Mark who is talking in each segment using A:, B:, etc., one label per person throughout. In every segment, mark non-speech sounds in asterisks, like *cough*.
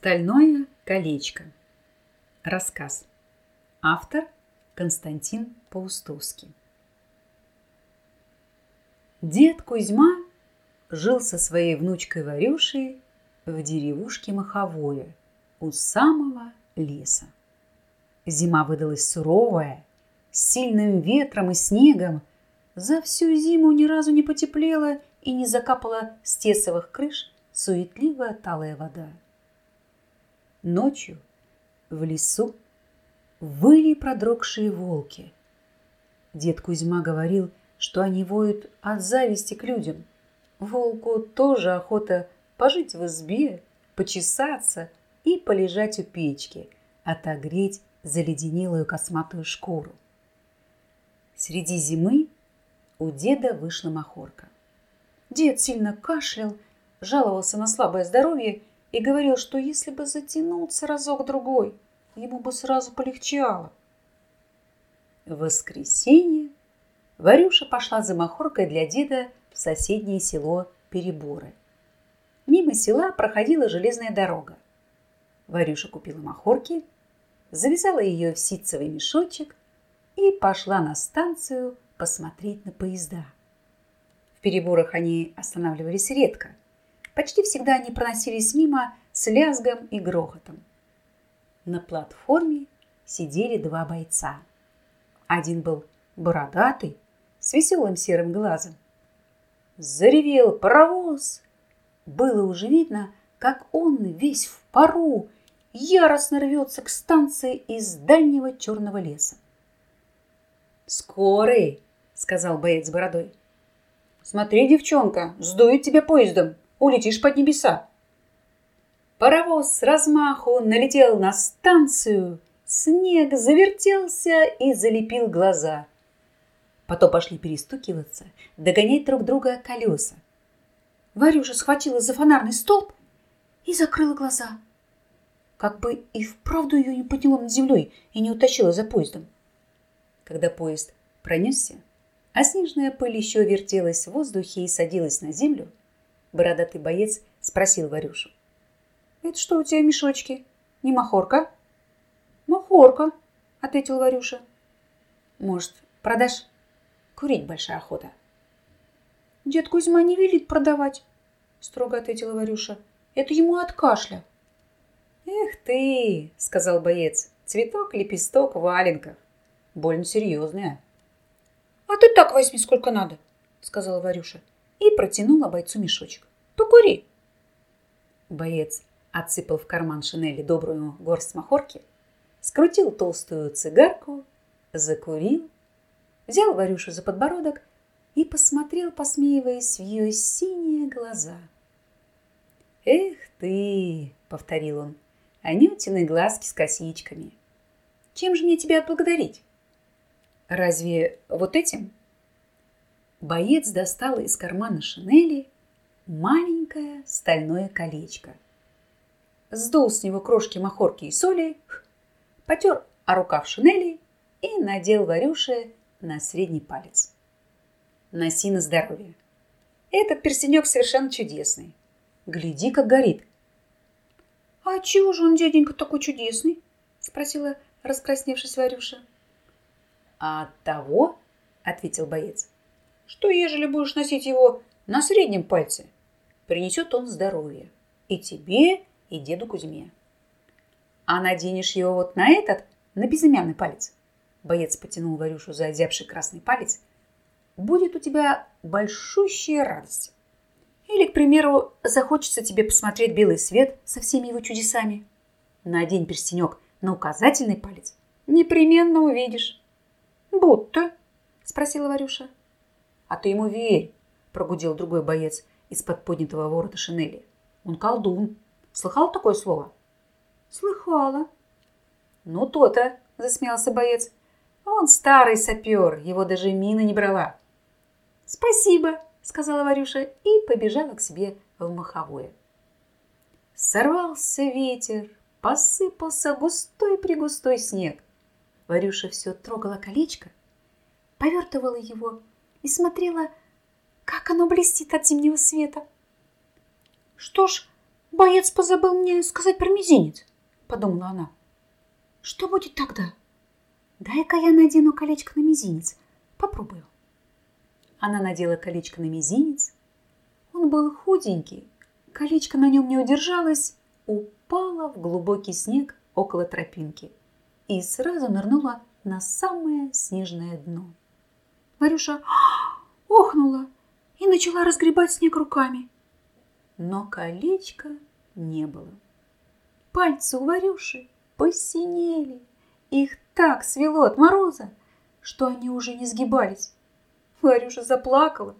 A: Стальное колечко. Рассказ. Автор Константин Паустовский. Дед Кузьма жил со своей внучкой Варюшей в деревушке Маховое у самого леса. Зима выдалась суровая, с сильным ветром и снегом. За всю зиму ни разу не потеплело и не закапала с тесовых крыш суетливая талая вода. Ночью в лесу выли продрогшие волки. Дед Кузьма говорил, что они воют от зависти к людям. Волку тоже охота пожить в избе, почесаться и полежать у печки, отогреть заледенелую косматую шкуру. Среди зимы у деда вышла махорка. Дед сильно кашлял, жаловался на слабое здоровье и говорил, что если бы затянулся разок-другой, ему бы сразу полегчало. В воскресенье Варюша пошла за махоркой для деда в соседнее село Переборы. Мимо села проходила железная дорога. Варюша купила махорки, завязала ее в ситцевый мешочек и пошла на станцию посмотреть на поезда. В Переборах они останавливались редко – Почти всегда они проносились мимо с лязгом и грохотом. На платформе сидели два бойца. Один был бородатый, с веселым серым глазом. Заревел паровоз. Было уже видно, как он весь в пару яростно рвется к станции из дальнего черного леса. «Скорый!» — сказал боец с бородой. «Смотри, девчонка, сдует тебя поездом!» Улетишь под небеса. Паровоз с размаху налетел на станцию, снег завертелся и залепил глаза. Потом пошли перестукиваться, догонять друг друга колеса. Варюша схватила за фонарный столб и закрыла глаза. Как бы и вправду ее не подняло над землей и не утащило за поездом. Когда поезд пронесся, а снежная пыль еще вертелась в воздухе и садилась на землю, Бородатый боец спросил Варюшу. «Это что у тебя в мешочке? Не махорка?» «Махорка», — ответил Варюша. «Может, продашь? Курить большая охота». «Дед Кузьма не велит продавать», — строго ответила Варюша. «Это ему от кашля». «Эх ты», — сказал боец, — «цветок, лепесток в валенках. Больно серьезная». «А ты так возьми, сколько надо», — сказала Варюша и протянула бойцу мешочек. «Покури!» Боец отсыпал в карман шинели добрую горсть махорки, скрутил толстую цигарку, закурил, взял Варюшу за подбородок и посмотрел, посмеиваясь в ее синие глаза. «Эх ты!» — повторил он. «Анютины глазки с косичками. Чем же мне тебя отблагодарить? Разве вот этим?» Боец достал из кармана шинели маленькое стальное колечко. Сдул с него крошки махорки и соли, потер о рукав шинели и надел Варюше на средний палец. Носи на здоровье. Этот перстенек совершенно чудесный. Гляди, как горит. А чего же он, дяденька, такой чудесный? Спросила раскрасневшись Варюша. А от того, ответил боец, что ежели будешь носить его на среднем пальце, принесет он здоровье и тебе, и деду Кузьме. А наденешь его вот на этот, на безымянный палец, боец потянул Варюшу за озябший красный палец, будет у тебя большущая радость. Или, к примеру, захочется тебе посмотреть белый свет со всеми его чудесами. Надень перстенек на указательный палец. Непременно увидишь. Будто, спросила Варюша. А ты ему верь, прогудел другой боец из-под поднятого ворота шинели. Он колдун. Слыхал такое слово? Слыхала. Ну, то-то, засмеялся боец. Он старый сапер, его даже мина не брала. Спасибо, сказала Варюша и побежала к себе в маховое. Сорвался ветер, посыпался густой-пригустой снег. Варюша все трогала колечко, повертывала его и смотрела, как оно блестит от зимнего света. «Что ж, Боец позабыл мне сказать про мизинец, подумала она. Что будет тогда? Дай-ка я надену колечко на мизинец. Попробую. Она надела колечко на мизинец. Он был худенький. Колечко на нем не удержалось, упало в глубокий снег около тропинки и сразу нырнула на самое снежное дно. Варюша *gasps* охнула и начала разгребать снег руками. Но колечка не было. Пальцы у Варюши посинели. Их так свело от мороза, что они уже не сгибались. Варюша заплакала.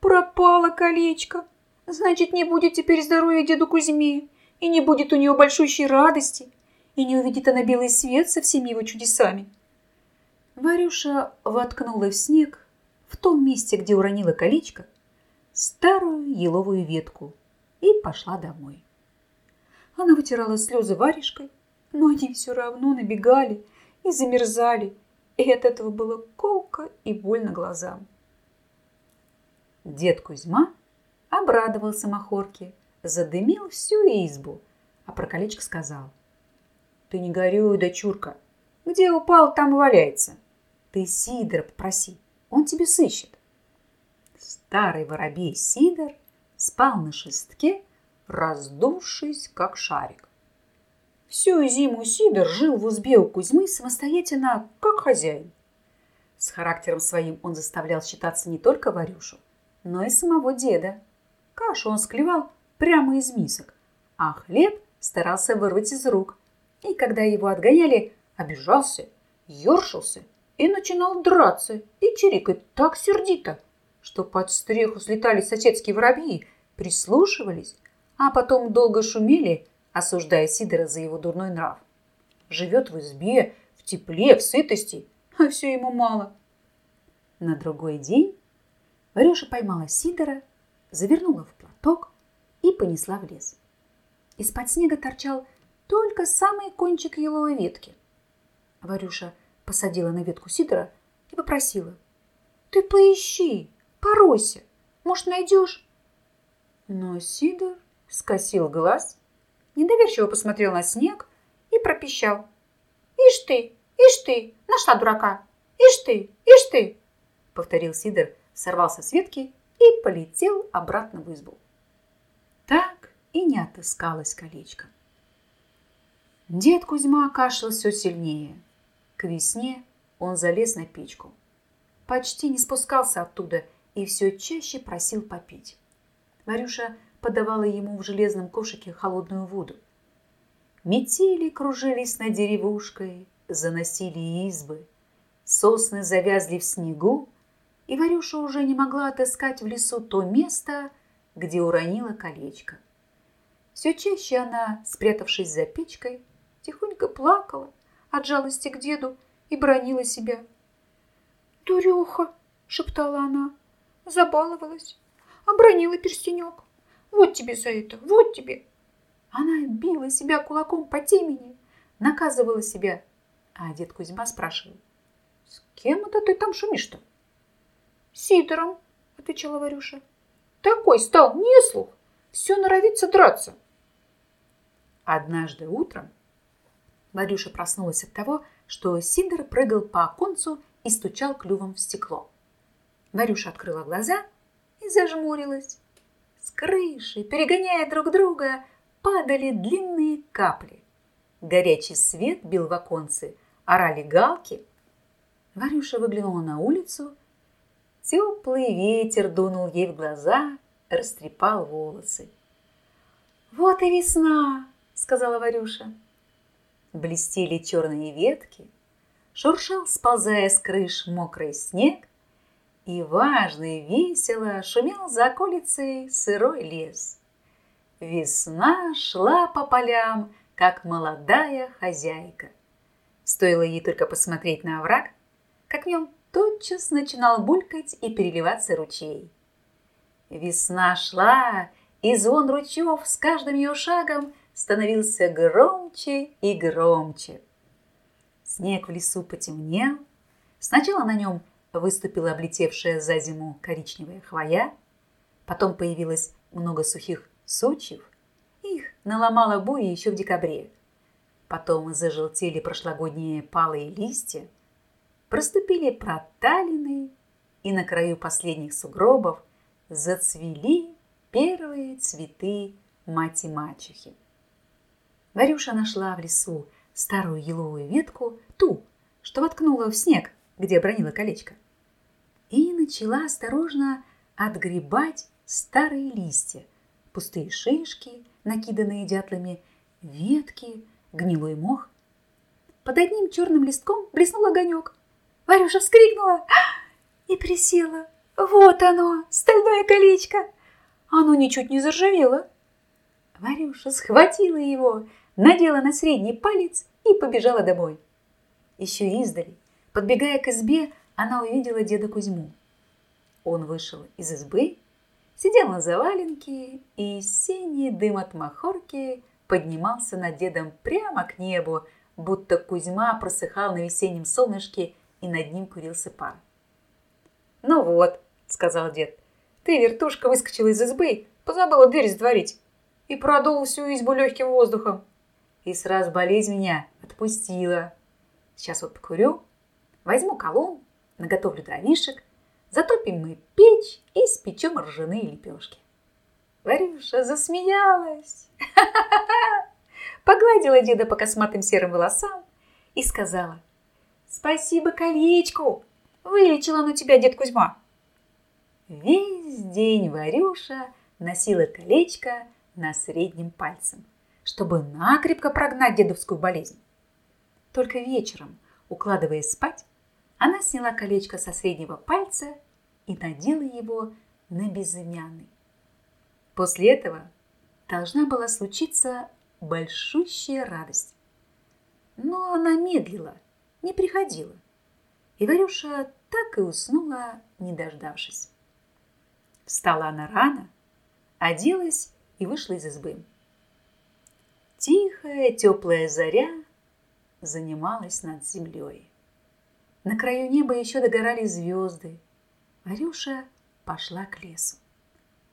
A: Пропало колечко. Значит, не будет теперь здоровья деду Кузьме, и не будет у нее большущей радости, и не увидит она белый свет со всеми его чудесами. Варюша воткнула в снег, в том месте, где уронила колечко, старую еловую ветку и пошла домой. Она вытирала слезы варежкой, но они все равно набегали и замерзали, и от этого было колко и больно глазам. Дед Кузьма обрадовался махорке, задымил всю избу, а про колечко сказал. Ты не горюй, дочурка, где упал, там валяется. Ты Сидора попроси, он тебе сыщет. Старый воробей Сидор спал на шестке, раздувшись, как шарик. Всю зиму Сидор жил в узбе у Кузьмы самостоятельно, как хозяин. С характером своим он заставлял считаться не только Варюшу, но и самого деда. Кашу он склевал прямо из мисок, а хлеб старался вырвать из рук. И когда его отгоняли, обижался, ершился и начинал драться и чирикать так сердито, что под стреху слетали соседские воробьи, прислушивались, а потом долго шумели, осуждая Сидора за его дурной нрав. Живет в избе, в тепле, в сытости, а все ему мало. На другой день Варюша поймала Сидора, завернула в платок и понесла в лес. Из-под снега торчал только самый кончик еловой ветки. Варюша посадила на ветку Сидора и попросила. «Ты поищи, поройся, может, найдешь?» Но Сидор скосил глаз, недоверчиво посмотрел на снег и пропищал. «Ишь ты, ишь ты, нашла дурака! Ишь ты, ишь ты!» Повторил Сидор, сорвался с ветки и полетел обратно в избу. Так и не отыскалось колечко. Дед Кузьма кашлял все сильнее. К весне он залез на печку. Почти не спускался оттуда и все чаще просил попить. Марюша подавала ему в железном кошике холодную воду. Метели кружились над деревушкой, заносили избы. Сосны завязли в снегу, и Варюша уже не могла отыскать в лесу то место, где уронила колечко. Все чаще она, спрятавшись за печкой, тихонько плакала от жалости к деду и бронила себя. «Дуреха!» — шептала она. Забаловалась, обронила перстенек. «Вот тебе за это, вот тебе!» Она била себя кулаком по темени, наказывала себя. А дед Кузьма спрашивал, «С кем это ты там шумишь-то?» Сидором, отвечала Варюша. Такой стал неслух, все норовится драться. Однажды утром Варюша проснулась от того, что Сидор прыгал по оконцу и стучал клювом в стекло. Варюша открыла глаза и зажмурилась. С крыши, перегоняя друг друга, падали длинные капли. Горячий свет бил в оконцы, орали галки. Варюша выглянула на улицу Теплый ветер дунул ей в глаза, растрепал волосы. «Вот и весна!» — сказала Варюша. Блестели черные ветки, шуршал, сползая с крыш, мокрый снег, и важно и весело шумел за околицей сырой лес. Весна шла по полям, как молодая хозяйка. Стоило ей только посмотреть на овраг, как в нем тотчас начинал булькать и переливаться ручей. Весна шла, и звон ручьев с каждым ее шагом становился громче и громче. Снег в лесу потемнел. Сначала на нем выступила облетевшая за зиму коричневая хвоя, потом появилось много сухих сучьев, и Их наломала буя еще в декабре. Потом зажелтели прошлогодние палые листья, проступили проталины, и на краю последних сугробов зацвели первые цветы мати-мачехи. Варюша нашла в лесу старую еловую ветку, ту, что воткнула в снег, где бронила колечко, и начала осторожно отгребать старые листья, пустые шишки, накиданные дятлами, ветки, гнилой мох. Под одним черным листком блеснул огонек. Варюша вскрикнула и присела. Вот оно, стальное колечко. Оно ничуть не заржавело. Варюша схватила его, надела на средний палец и побежала домой. Еще издали, подбегая к избе, она увидела деда Кузьму. Он вышел из избы, сидел на заваленке, и синий дым от махорки поднимался над дедом прямо к небу, будто Кузьма просыхал на весеннем солнышке, и над ним курился пар. «Ну вот», — сказал дед, — «ты, вертушка, выскочила из избы, позабыла дверь затворить и продул всю избу легким воздухом. И сразу болезнь меня отпустила. Сейчас вот покурю, возьму колонн, наготовлю дровишек, затопим мы печь и спечем ржаные лепешки. Варюша засмеялась, *laughs* погладила деда по косматым серым волосам и сказала, «Спасибо колечку, вылечила на тебя дед Кузьма». Весь день Варюша носила колечко на среднем пальцем, чтобы накрепко прогнать дедовскую болезнь. Только вечером, укладываясь спать, она сняла колечко со среднего пальца и надела его на безымянный. После этого должна была случиться большущая радость. Но она медлила, не приходила. И Варюша так и уснула, не дождавшись. Встала она рано, оделась и вышла из избы. Тихая, теплая заря занималась над землей. На краю неба еще догорали звезды. Варюша пошла к лесу.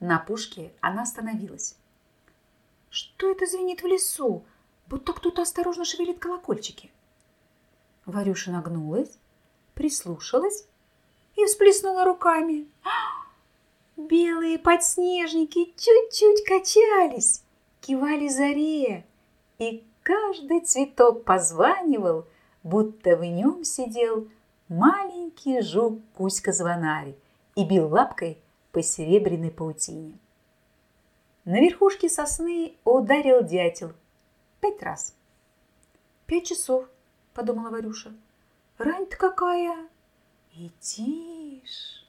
A: На пушке она остановилась. Что это звенит в лесу? Будто кто-то осторожно шевелит колокольчики. Варюша нагнулась, прислушалась и всплеснула руками. Белые подснежники чуть-чуть качались, кивали заре, и каждый цветок позванивал, будто в нем сидел маленький жук Кузька-звонарь и бил лапкой по серебряной паутине. На верхушке сосны ударил дятел пять раз. «Пять часов», — подумала Варюша. «Рань-то какая!» «И тишь!»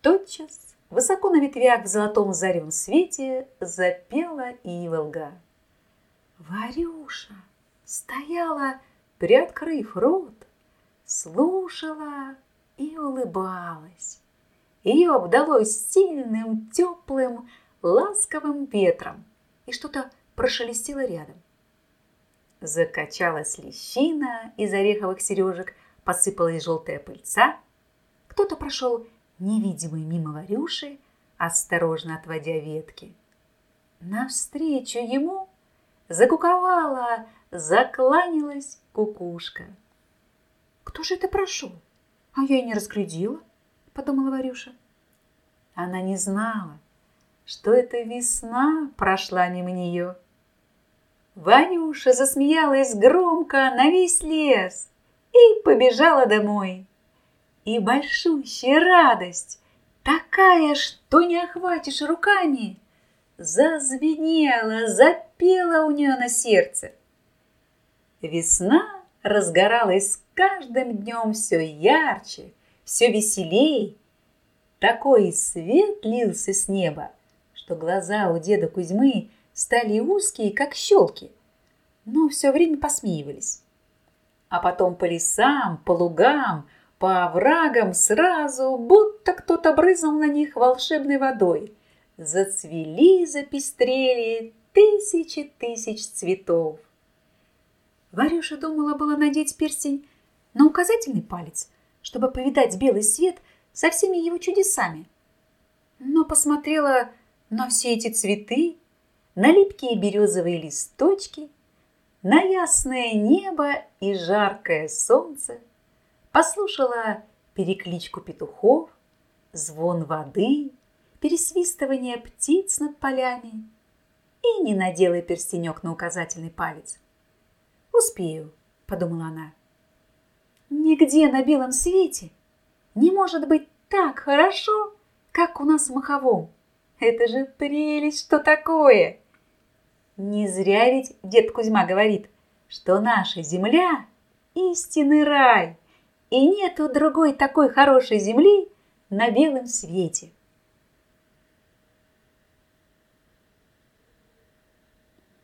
A: Тотчас высоко на ветвях в золотом заревом свете запела Иволга. Варюша стояла, приоткрыв рот, слушала и улыбалась. Ее обдало сильным, теплым, ласковым ветром, и что-то прошелестело рядом. Закачалась лещина из ореховых сережек, посыпалась желтая пыльца. Кто-то прошел невидимый мимо Варюши, осторожно отводя ветки. Навстречу ему закуковала, закланялась кукушка. «Кто же это прошел? А я и не разглядела», — подумала Варюша. Она не знала, что эта весна прошла мимо нее. Ванюша засмеялась громко на весь лес и побежала домой. И большущая радость, такая, что не охватишь руками, зазвенела, запела у нее на сердце. Весна разгоралась с каждым днем все ярче, все веселей. Такой свет лился с неба, что глаза у деда Кузьмы стали узкие, как щелки, но все время посмеивались. А потом по лесам, по лугам, по оврагам сразу, будто кто-то брызнул на них волшебной водой. Зацвели, запестрели тысячи тысяч цветов. Варюша думала было надеть перстень на указательный палец, чтобы повидать белый свет со всеми его чудесами. Но посмотрела на все эти цветы, на липкие березовые листочки, на ясное небо и жаркое солнце, послушала перекличку петухов, звон воды, пересвистывание птиц над полями и не надела перстенек на указательный палец. «Успею», — подумала она. «Нигде на белом свете не может быть так хорошо, как у нас в Маховом. Это же прелесть, что такое!» Не зря ведь дед Кузьма говорит, что наша земля – истинный рай, и нету другой такой хорошей земли на белом свете.